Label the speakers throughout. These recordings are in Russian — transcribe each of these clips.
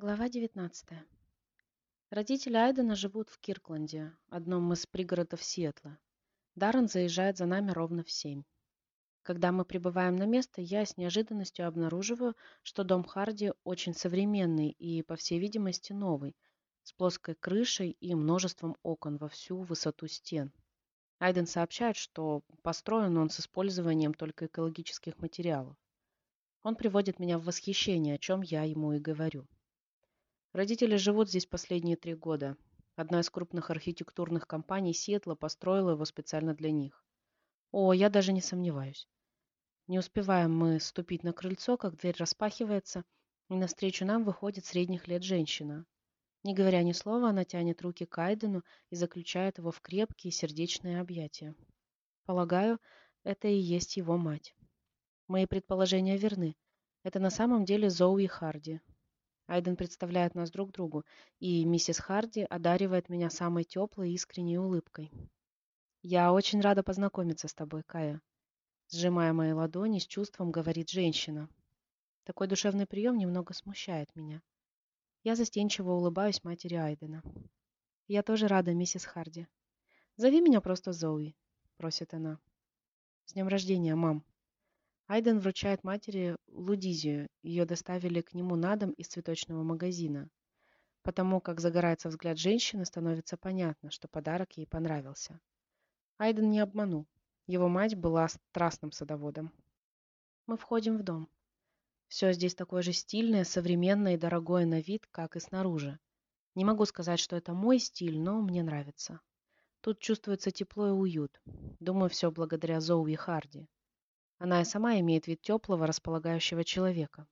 Speaker 1: Глава 19. Родители Айдена живут в Киркленде, одном из пригородов Сиэтла. Даррен заезжает за нами ровно в семь. Когда мы прибываем на место, я с неожиданностью обнаруживаю, что дом Харди очень современный и, по всей видимости, новый, с плоской крышей и множеством окон во всю высоту стен. Айден сообщает, что построен он с использованием только экологических материалов. Он приводит меня в восхищение, о чем я ему и говорю. Родители живут здесь последние три года. Одна из крупных архитектурных компаний Сиэтла построила его специально для них. О, я даже не сомневаюсь. Не успеваем мы ступить на крыльцо, как дверь распахивается, и навстречу нам выходит средних лет женщина. Не говоря ни слова, она тянет руки к Айдену и заключает его в крепкие сердечные объятия. Полагаю, это и есть его мать. Мои предположения верны. Это на самом деле Зоуи Харди, Айден представляет нас друг другу, и миссис Харди одаривает меня самой теплой искренней улыбкой. «Я очень рада познакомиться с тобой, Кая», сжимая мои ладони, с чувством говорит женщина. Такой душевный прием немного смущает меня. Я застенчиво улыбаюсь матери Айдена. «Я тоже рада, миссис Харди. Зови меня просто Зоуи», — просит она. «С днем рождения, мам», Айден вручает матери Лудизию. Ее доставили к нему на дом из цветочного магазина. Потому как загорается взгляд женщины, становится понятно, что подарок ей понравился. Айден не обманул. Его мать была страстным садоводом. Мы входим в дом. Все здесь такое же стильное, современное и дорогое на вид, как и снаружи. Не могу сказать, что это мой стиль, но мне нравится. Тут чувствуется тепло и уют. Думаю, все благодаря Зоуи Харди. Она и сама имеет вид теплого, располагающего человека.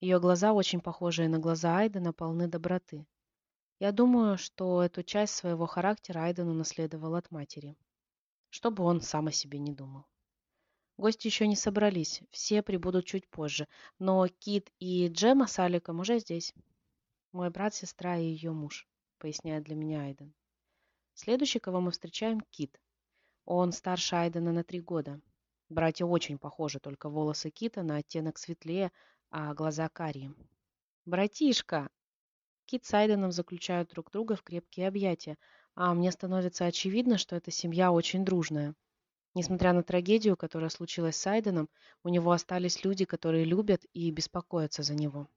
Speaker 1: Ее глаза, очень похожие на глаза Айдена, полны доброты. Я думаю, что эту часть своего характера Айден унаследовал от матери. Чтобы он сам о себе не думал. Гости еще не собрались, все прибудут чуть позже, но Кит и Джема с Аликом уже здесь. Мой брат, сестра и ее муж, поясняет для меня Айден. Следующий, кого мы встречаем, Кит. Он старше Айдена на три года. Братья очень похожи, только волосы Кита на оттенок светлее, а глаза карие. «Братишка!» Кит с Айденом заключают друг друга в крепкие объятия, а мне становится очевидно, что эта семья очень дружная. Несмотря на трагедию, которая случилась с Айденом, у него остались люди, которые любят и беспокоятся за него.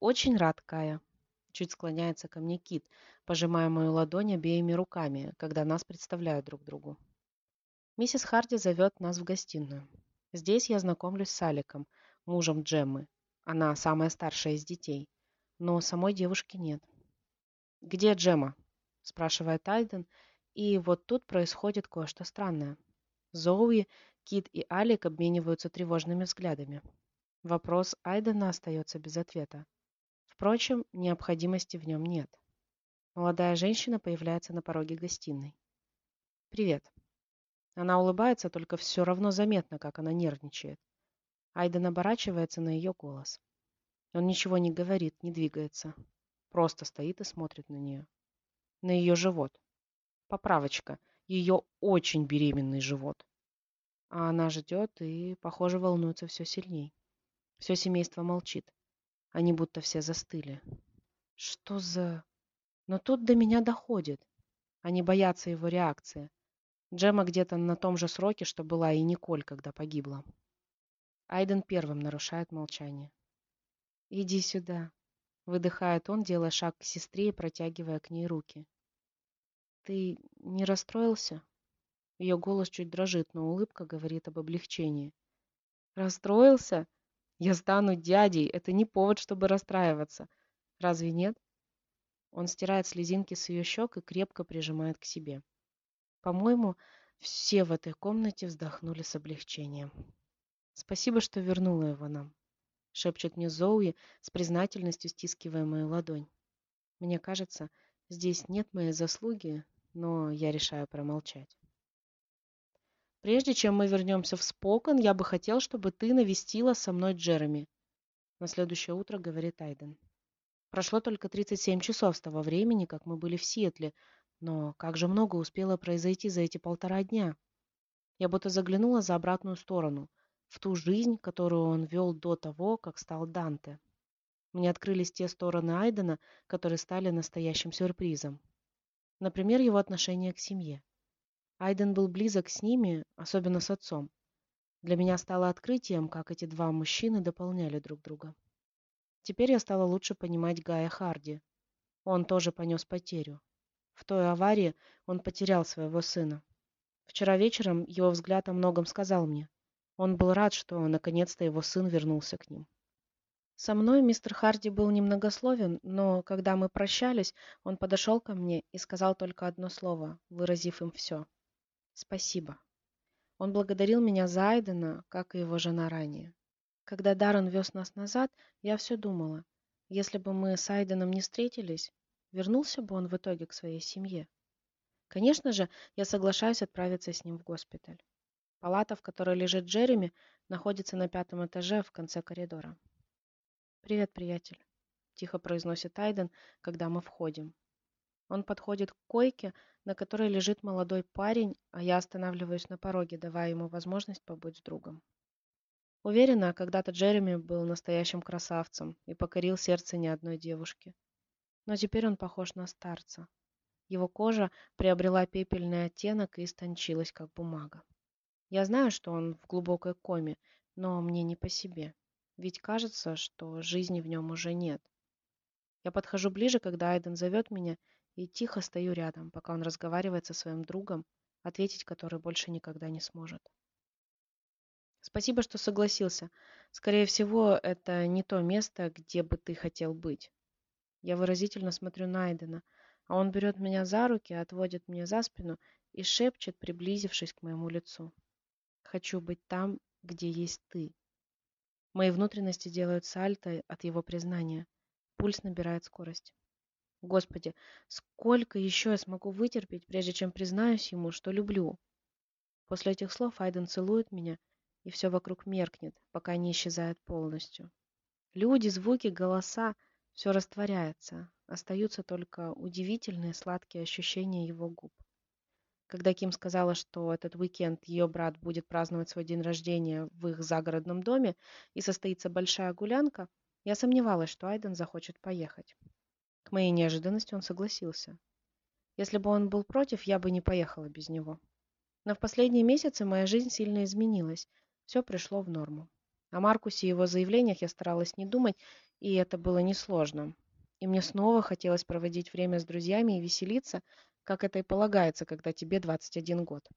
Speaker 1: «Очень рад, Кая», — чуть склоняется ко мне Кит, пожимая мою ладонь обеими руками, когда нас представляют друг другу. Миссис Харди зовет нас в гостиную. Здесь я знакомлюсь с Аликом, мужем Джеммы. Она самая старшая из детей. Но самой девушки нет. «Где Джемма?» – спрашивает Айден. И вот тут происходит кое-что странное. Зоуи, Кит и Алик обмениваются тревожными взглядами. Вопрос Айдена остается без ответа. Впрочем, необходимости в нем нет. Молодая женщина появляется на пороге гостиной. «Привет», она улыбается, только все равно заметно, как она нервничает. Айден оборачивается на ее голос. Он ничего не говорит, не двигается. Просто стоит и смотрит на нее. На ее живот. Поправочка. Ее очень беременный живот. А она ждет и, похоже, волнуется все сильней. Все семейство молчит. Они будто все застыли. Что за... Но тут до меня доходит. Они боятся его реакции. Джема где-то на том же сроке, что была и Николь, когда погибла. Айден первым нарушает молчание. «Иди сюда», — выдыхает он, делая шаг к сестре и протягивая к ней руки. «Ты не расстроился?» Ее голос чуть дрожит, но улыбка говорит об облегчении. «Расстроился? Я стану дядей. Это не повод, чтобы расстраиваться. Разве нет?» Он стирает слезинки с ее щек и крепко прижимает к себе. По-моему, все в этой комнате вздохнули с облегчением. Спасибо, что вернула его нам, шепчет мне Зоуи с признательностью стискивая мою ладонь. Мне кажется, здесь нет моей заслуги, но я решаю промолчать. Прежде чем мы вернемся в Спокон, я бы хотел, чтобы ты навестила со мной Джереми. На следующее утро говорит Айден. Прошло только 37 часов с того времени, как мы были в Сиэтле, но как же много успело произойти за эти полтора дня? Я будто заглянула за обратную сторону, в ту жизнь, которую он вел до того, как стал Данте. Мне открылись те стороны Айдена, которые стали настоящим сюрпризом. Например, его отношение к семье. Айден был близок с ними, особенно с отцом. Для меня стало открытием, как эти два мужчины дополняли друг друга. Теперь я стала лучше понимать Гая Харди. Он тоже понес потерю. В той аварии он потерял своего сына. Вчера вечером его взгляд о многом сказал мне. Он был рад, что наконец-то его сын вернулся к ним. Со мной мистер Харди был немногословен, но когда мы прощались, он подошел ко мне и сказал только одно слово, выразив им все. «Спасибо». Он благодарил меня за Айдена, как и его жена ранее. Когда Даррен вез нас назад, я все думала, если бы мы с Айденом не встретились, вернулся бы он в итоге к своей семье. Конечно же, я соглашаюсь отправиться с ним в госпиталь. Палата, в которой лежит Джереми, находится на пятом этаже в конце коридора. «Привет, приятель», — тихо произносит Айден, когда мы входим. Он подходит к койке, на которой лежит молодой парень, а я останавливаюсь на пороге, давая ему возможность побыть с другом. Уверена, когда-то Джереми был настоящим красавцем и покорил сердце ни одной девушки. Но теперь он похож на старца. Его кожа приобрела пепельный оттенок и истончилась, как бумага. Я знаю, что он в глубокой коме, но мне не по себе. Ведь кажется, что жизни в нем уже нет. Я подхожу ближе, когда Айден зовет меня, и тихо стою рядом, пока он разговаривает со своим другом, ответить который больше никогда не сможет. Спасибо, что согласился. Скорее всего, это не то место, где бы ты хотел быть. Я выразительно смотрю на Айдена, а он берет меня за руки, отводит мне за спину и шепчет, приблизившись к моему лицу. Хочу быть там, где есть ты. Мои внутренности делают сальто от его признания. Пульс набирает скорость. Господи, сколько еще я смогу вытерпеть, прежде чем признаюсь ему, что люблю? После этих слов Айден целует меня, и все вокруг меркнет, пока не исчезает полностью. Люди, звуки, голоса — все растворяется. Остаются только удивительные сладкие ощущения его губ. Когда Ким сказала, что этот уикенд ее брат будет праздновать свой день рождения в их загородном доме и состоится большая гулянка, я сомневалась, что Айден захочет поехать. К моей неожиданности он согласился. Если бы он был против, я бы не поехала без него. Но в последние месяцы моя жизнь сильно изменилась. Все пришло в норму. О Маркусе и его заявлениях я старалась не думать, и это было несложно. И мне снова хотелось проводить время с друзьями и веселиться, как это и полагается, когда тебе 21 год.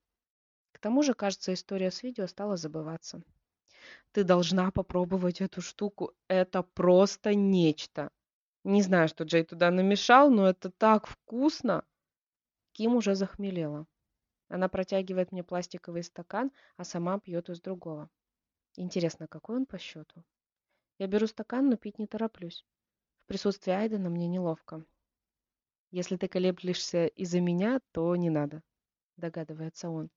Speaker 1: К тому же, кажется, история с видео стала забываться. Ты должна попробовать эту штуку. Это просто нечто. Не знаю, что Джей туда намешал, но это так вкусно. Ким уже захмелела. Она протягивает мне пластиковый стакан, а сама пьет из другого. Интересно, какой он по счету? Я беру стакан, но пить не тороплюсь. В присутствии Айдена мне неловко. Если ты колеблешься из-за меня, то не надо, догадывается он.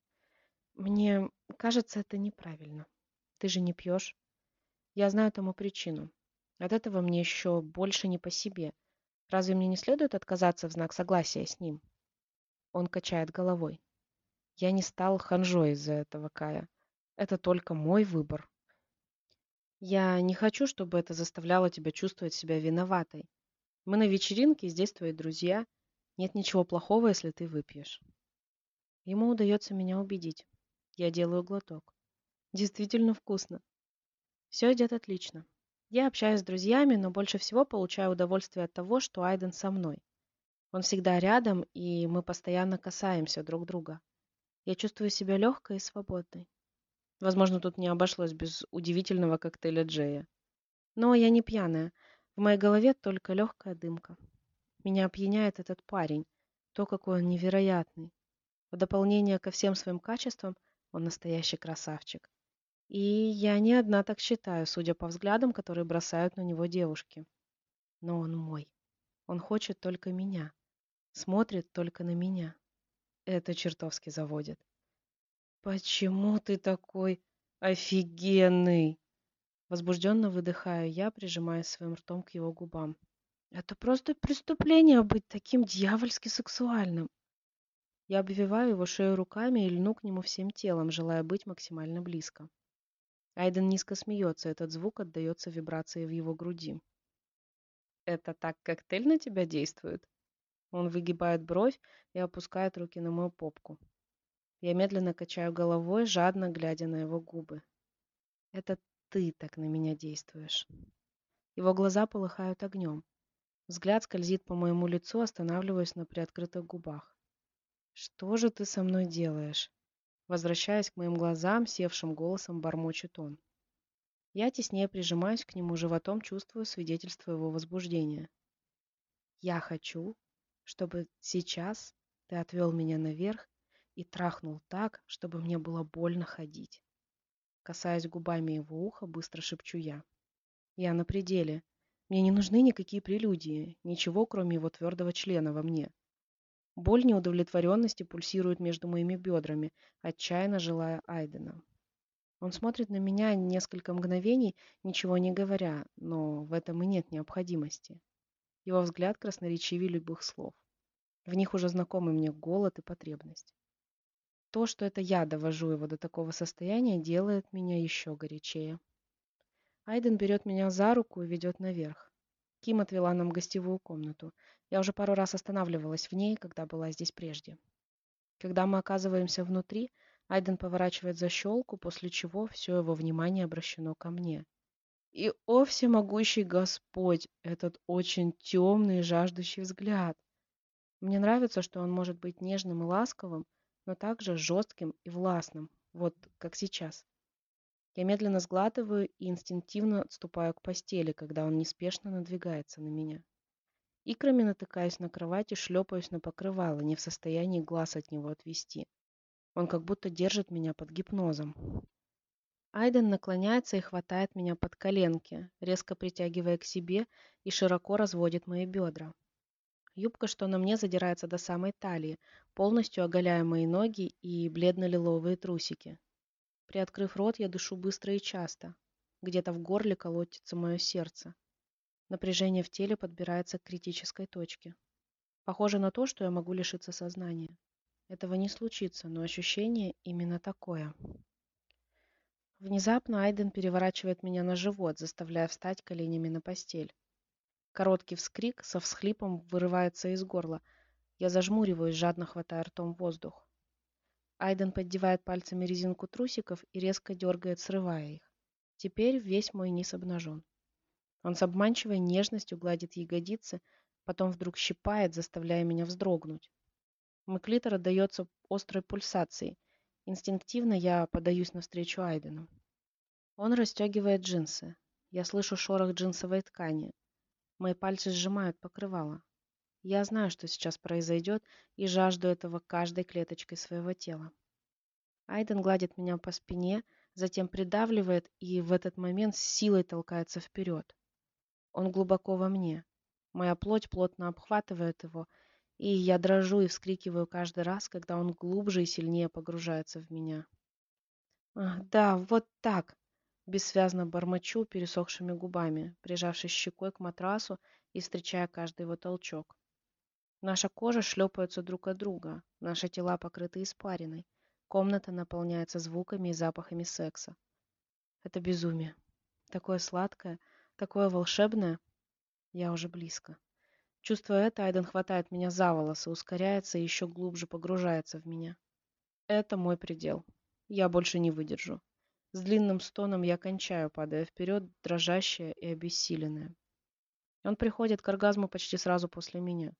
Speaker 1: Мне кажется, это неправильно. Ты же не пьешь. Я знаю тому причину. От этого мне еще больше не по себе. Разве мне не следует отказаться в знак согласия с ним? Он качает головой. Я не стал ханжой из-за этого, Кая. Это только мой выбор. Я не хочу, чтобы это заставляло тебя чувствовать себя виноватой. Мы на вечеринке, здесь твои друзья. Нет ничего плохого, если ты выпьешь. Ему удается меня убедить. Я делаю глоток. Действительно вкусно. Все идет отлично. Я общаюсь с друзьями, но больше всего получаю удовольствие от того, что Айден со мной. Он всегда рядом, и мы постоянно касаемся друг друга. Я чувствую себя легкой и свободной. Возможно, тут не обошлось без удивительного коктейля Джея. Но я не пьяная, в моей голове только легкая дымка. Меня опьяняет этот парень, то, какой он невероятный. В дополнение ко всем своим качествам, он настоящий красавчик. И я не одна так считаю, судя по взглядам, которые бросают на него девушки. Но он мой. Он хочет только меня. Смотрит только на меня. Это чертовски заводит. «Почему ты такой офигенный?» Возбужденно выдыхаю я, прижимая своим ртом к его губам. Это просто преступление быть таким дьявольски сексуальным. Я обвиваю его шею руками и льну к нему всем телом, желая быть максимально близко. Айден низко смеется, этот звук отдается вибрации в его груди. Это так коктейль на тебя действует? Он выгибает бровь и опускает руки на мою попку. Я медленно качаю головой, жадно глядя на его губы. Это ты так на меня действуешь. Его глаза полыхают огнем. Взгляд скользит по моему лицу, останавливаясь на приоткрытых губах. «Что же ты со мной делаешь?» Возвращаясь к моим глазам, севшим голосом бормочет он. Я теснее прижимаюсь к нему животом, чувствую свидетельство его возбуждения. «Я хочу, чтобы сейчас ты отвел меня наверх и трахнул так, чтобы мне было больно ходить». Касаясь губами его уха, быстро шепчу я. «Я на пределе. Мне не нужны никакие прелюдии, ничего, кроме его твердого члена во мне. Боль неудовлетворенности пульсирует между моими бедрами, отчаянно желая Айдена. Он смотрит на меня несколько мгновений, ничего не говоря, но в этом и нет необходимости. Его взгляд красноречивее любых слов. В них уже знакомы мне голод и потребность. То, что это я довожу его до такого состояния, делает меня еще горячее. Айден берет меня за руку и ведет наверх. Ким отвела нам гостевую комнату. Я уже пару раз останавливалась в ней, когда была здесь прежде. Когда мы оказываемся внутри, Айден поворачивает защелку, после чего все его внимание обращено ко мне. И, о всемогущий Господь, этот очень темный и жаждущий взгляд. Мне нравится, что он может быть нежным и ласковым, но также жестким и властным, вот как сейчас. Я медленно сглатываю и инстинктивно отступаю к постели, когда он неспешно надвигается на меня. Икрами натыкаюсь на кровать и шлепаюсь на покрывало, не в состоянии глаз от него отвести. Он как будто держит меня под гипнозом. Айден наклоняется и хватает меня под коленки, резко притягивая к себе и широко разводит мои бедра. Юбка, что на мне, задирается до самой талии, полностью оголяя мои ноги и бледно-лиловые трусики. Приоткрыв рот, я дышу быстро и часто. Где-то в горле колотится мое сердце. Напряжение в теле подбирается к критической точке. Похоже на то, что я могу лишиться сознания. Этого не случится, но ощущение именно такое. Внезапно Айден переворачивает меня на живот, заставляя встать коленями на постель. Короткий вскрик со всхлипом вырывается из горла. Я зажмуриваюсь, жадно хватая ртом воздух. Айден поддевает пальцами резинку трусиков и резко дергает, срывая их. Теперь весь мой низ обнажен. Он с обманчивой нежностью гладит ягодицы, потом вдруг щипает, заставляя меня вздрогнуть. Мой клитор отдается острой пульсацией. Инстинктивно я подаюсь навстречу Айдену. Он расстегивает джинсы. Я слышу шорох джинсовой ткани. Мои пальцы сжимают покрывало. Я знаю, что сейчас произойдет, и жажду этого каждой клеточкой своего тела. Айден гладит меня по спине, затем придавливает и в этот момент с силой толкается вперед. Он глубоко во мне. Моя плоть плотно обхватывает его, и я дрожу и вскрикиваю каждый раз, когда он глубже и сильнее погружается в меня. Ах, да, вот так, бессвязно бормочу пересохшими губами, прижавшись щекой к матрасу и встречая каждый его толчок. Наша кожа шлепается друг от друга, наши тела покрыты испариной, комната наполняется звуками и запахами секса. Это безумие. Такое сладкое, Такое волшебное. Я уже близко. Чувствуя это, Айден хватает меня за волосы, ускоряется и еще глубже погружается в меня. Это мой предел. Я больше не выдержу. С длинным стоном я кончаю, падая вперед, дрожащая и обессиленная. Он приходит к оргазму почти сразу после меня.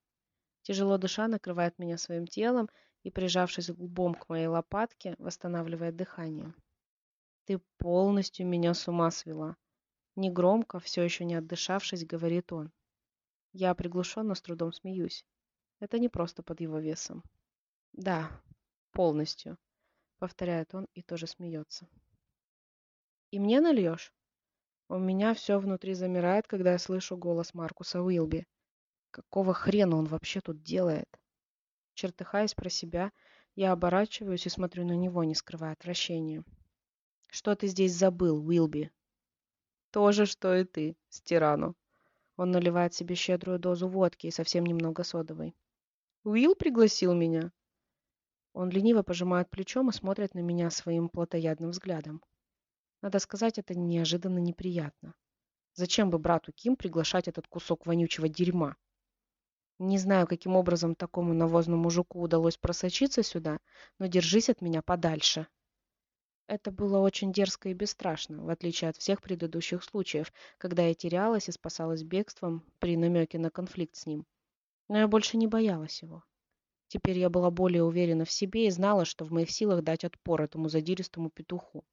Speaker 1: Тяжело дыша, накрывает меня своим телом и, прижавшись лбом к моей лопатке, восстанавливает дыхание. Ты полностью меня с ума свела. Негромко, все еще не отдышавшись, говорит он. Я приглушенно с трудом смеюсь. Это не просто под его весом. Да, полностью, повторяет он и тоже смеется. И мне нальешь? У меня все внутри замирает, когда я слышу голос Маркуса Уилби. Какого хрена он вообще тут делает? Чертыхаясь про себя, я оборачиваюсь и смотрю на него, не скрывая отвращения. Что ты здесь забыл, Уилби? То же, что и ты, Стирану. Он наливает себе щедрую дозу водки и совсем немного содовой. Уилл пригласил меня. Он лениво пожимает плечом и смотрит на меня своим плотоядным взглядом. Надо сказать, это неожиданно неприятно. Зачем бы брату Ким приглашать этот кусок вонючего дерьма? Не знаю, каким образом такому навозному мужику удалось просочиться сюда, но держись от меня подальше. Это было очень дерзко и бесстрашно, в отличие от всех предыдущих случаев, когда я терялась и спасалась бегством при намеке на конфликт с ним. Но я больше не боялась его. Теперь я была более уверена в себе и знала, что в моих силах дать отпор этому задиристому петуху.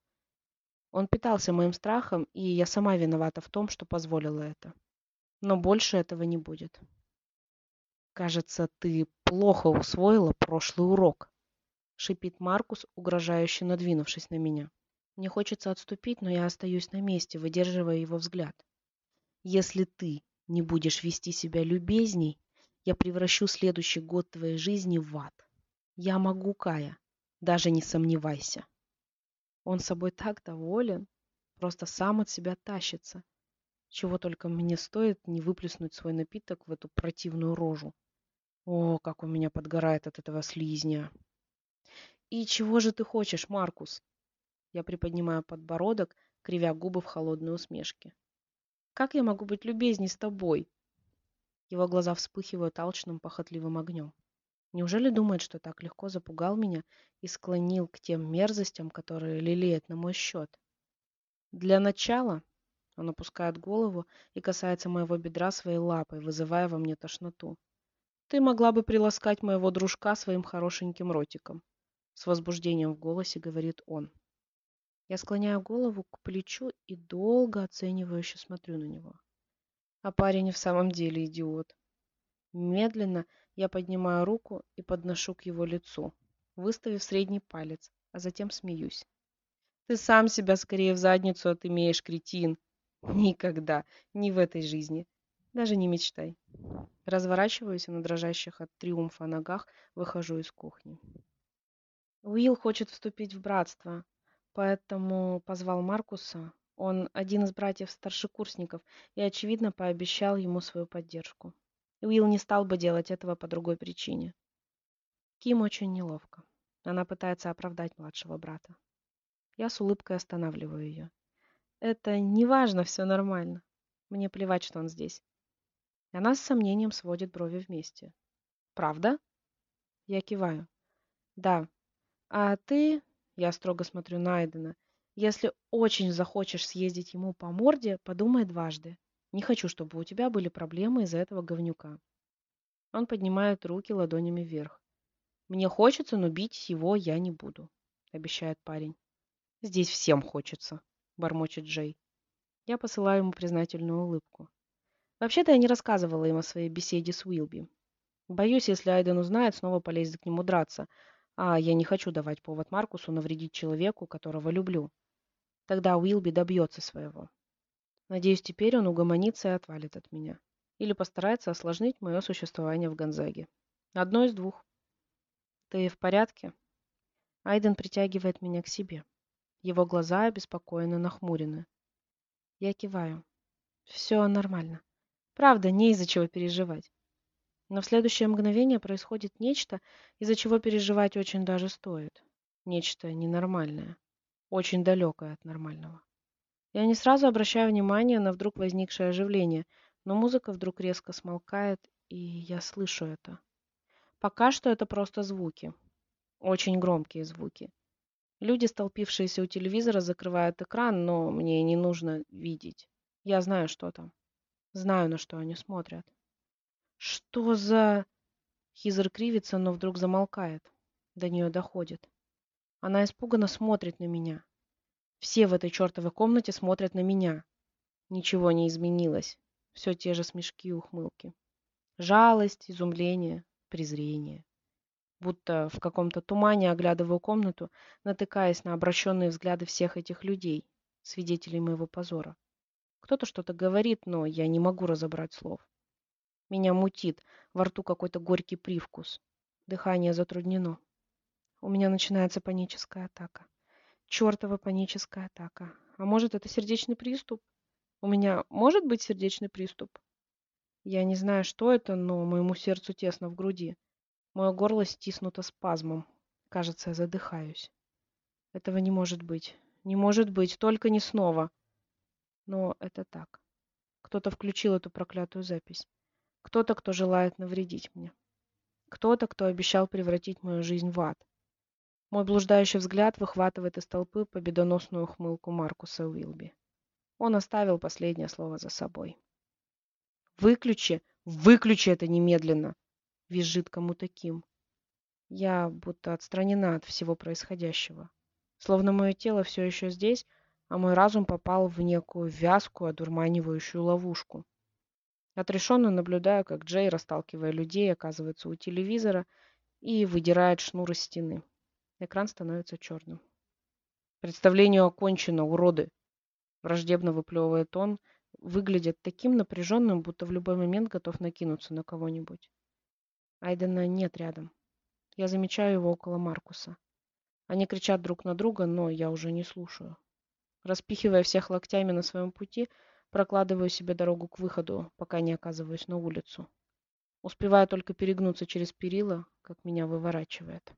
Speaker 1: Он питался моим страхом, и я сама виновата в том, что позволила это. Но больше этого не будет. Кажется, ты плохо усвоила прошлый урок, шипит Маркус, угрожающе надвинувшись на меня. Мне хочется отступить, но я остаюсь на месте, выдерживая его взгляд. Если ты не будешь вести себя любезней, я превращу следующий год твоей жизни в ад. Я могу, Кая, даже не сомневайся. Он собой так доволен, просто сам от себя тащится. Чего только мне стоит не выплеснуть свой напиток в эту противную рожу. О, как у меня подгорает от этого слизня. И чего же ты хочешь, Маркус? Я приподнимаю подбородок, кривя губы в холодной усмешке. Как я могу быть любезней с тобой? Его глаза вспыхивают алчным похотливым огнем. Неужели думает, что так легко запугал меня и склонил к тем мерзостям, которые лелеет на мой счет? Для начала он опускает голову и касается моего бедра своей лапой, вызывая во мне тошноту. Ты могла бы приласкать моего дружка своим хорошеньким ротиком. С возбуждением в голосе говорит он. Я склоняю голову к плечу и долго оценивающе смотрю на него. А парень в самом деле идиот. Медленно я поднимаю руку и подношу к его лицу, выставив средний палец, а затем смеюсь. Ты сам себя скорее в задницу отымеешь, кретин. Никогда, ни в этой жизни. Даже не мечтай. Разворачиваюсь на дрожащих от триумфа ногах выхожу из кухни. Уилл хочет вступить в братство, поэтому позвал Маркуса. Он один из братьев-старшекурсников и, очевидно, пообещал ему свою поддержку. Уилл не стал бы делать этого по другой причине. Ким очень неловко. Она пытается оправдать младшего брата. Я с улыбкой останавливаю ее. Это не важно, все нормально. Мне плевать, что он здесь. Она с сомнением сводит брови вместе. Правда? Я киваю. Да. А ты, я строго смотрю на Айдена, если очень захочешь съездить ему по морде, подумай дважды. Не хочу, чтобы у тебя были проблемы из-за этого говнюка. Он поднимает руки ладонями вверх. Мне хочется, но бить его я не буду, обещает парень. Здесь всем хочется, бормочет Джей. Я посылаю ему признательную улыбку. Вообще-то я не рассказывала им о своей беседе с Уилби. Боюсь, если Айден узнает, снова полезет к нему драться, а я не хочу давать повод Маркусу навредить человеку, которого люблю. Тогда Уилби добьется своего. Надеюсь, теперь он угомонится и отвалит от меня. Или постарается осложнить мое существование в Гонзаге. Одно из двух. Ты в порядке? Айден притягивает меня к себе. Его глаза обеспокоенно нахмурены. Я киваю. Все нормально. Правда, не из-за чего переживать. Но в следующее мгновение происходит нечто, из-за чего переживать очень даже стоит. Нечто ненормальное. Очень далекое от нормального. Я не сразу обращаю внимание на вдруг возникшее оживление, но музыка вдруг резко смолкает, и я слышу это. Пока что это просто звуки. Очень громкие звуки. Люди, столпившиеся у телевизора, закрывают экран, но мне не нужно видеть. Я знаю, что там. Знаю, на что они смотрят. Что за... Хизер кривится, но вдруг замолкает. До нее доходит. Она испуганно смотрит на меня. Все в этой чертовой комнате смотрят на меня. Ничего не изменилось. Все те же смешки и ухмылки. Жалость, изумление, презрение. Будто в каком-то тумане оглядываю комнату, натыкаясь на обращенные взгляды всех этих людей, свидетелей моего позора. Кто-то что-то говорит, но я не могу разобрать слов. Меня мутит, во рту какой-то горький привкус. Дыхание затруднено. У меня начинается паническая атака. Чертова паническая атака. А может, это сердечный приступ? У меня может быть сердечный приступ? Я не знаю, что это, но моему сердцу тесно в груди. Мое горло стиснуто спазмом. Кажется, я задыхаюсь. Этого не может быть. Не может быть, только не снова. Но это так. Кто-то включил эту проклятую запись. Кто-то, кто желает навредить мне. Кто-то, кто обещал превратить мою жизнь в ад. Мой блуждающий взгляд выхватывает из толпы победоносную ухмылку Маркуса Уилби. Он оставил последнее слово за собой. «Выключи! Выключи это немедленно!» — визжит кому-то Ким. Я будто отстранена от всего происходящего. Словно мое тело все еще здесь, а мой разум попал в некую вязкую, одурманивающую ловушку. Отрешенно наблюдаю, как Джей, расталкивая людей, оказывается у телевизора и выдирает шнур из стены. Экран становится черным. «Представление окончено, уроды!» Враждебно выплевывает он, выглядит таким напряженным, будто в любой момент готов накинуться на кого-нибудь. Айдена нет рядом. Я замечаю его около Маркуса. Они кричат друг на друга, но я уже не слушаю. Распихивая всех локтями на своем пути, прокладываю себе дорогу к выходу, пока не оказываюсь на улицу. Успеваю только перегнуться через перила, как меня выворачивает.